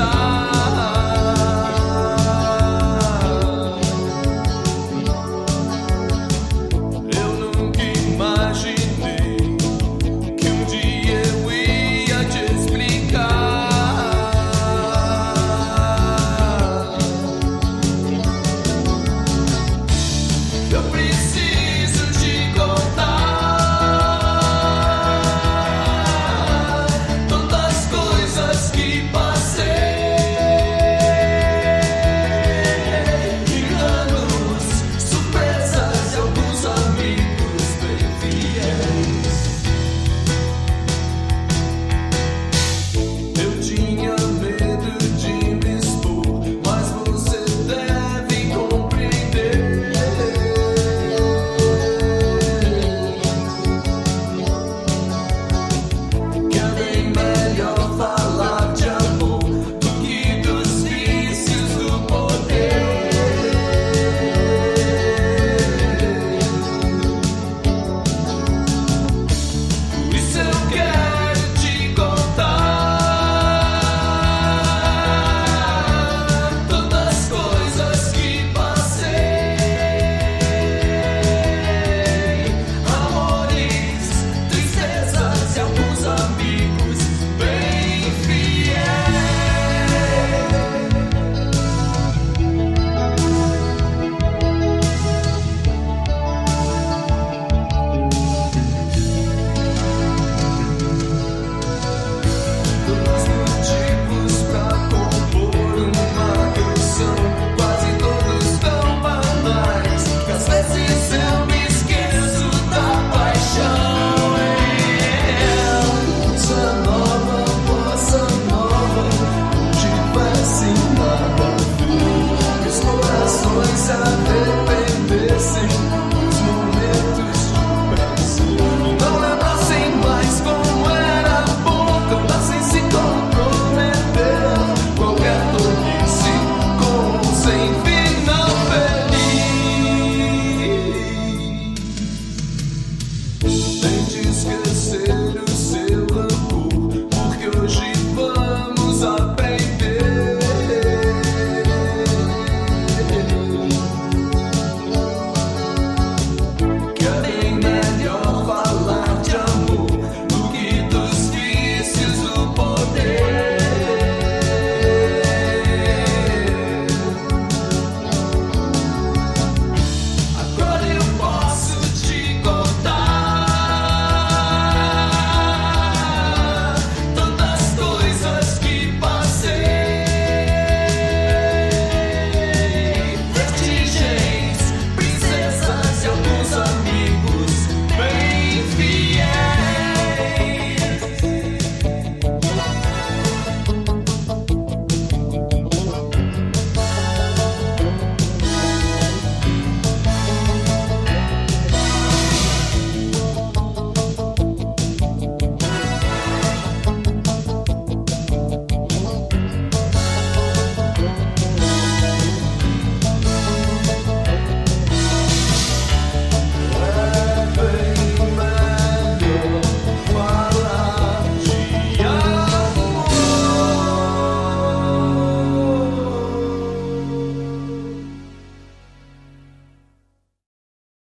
pensar.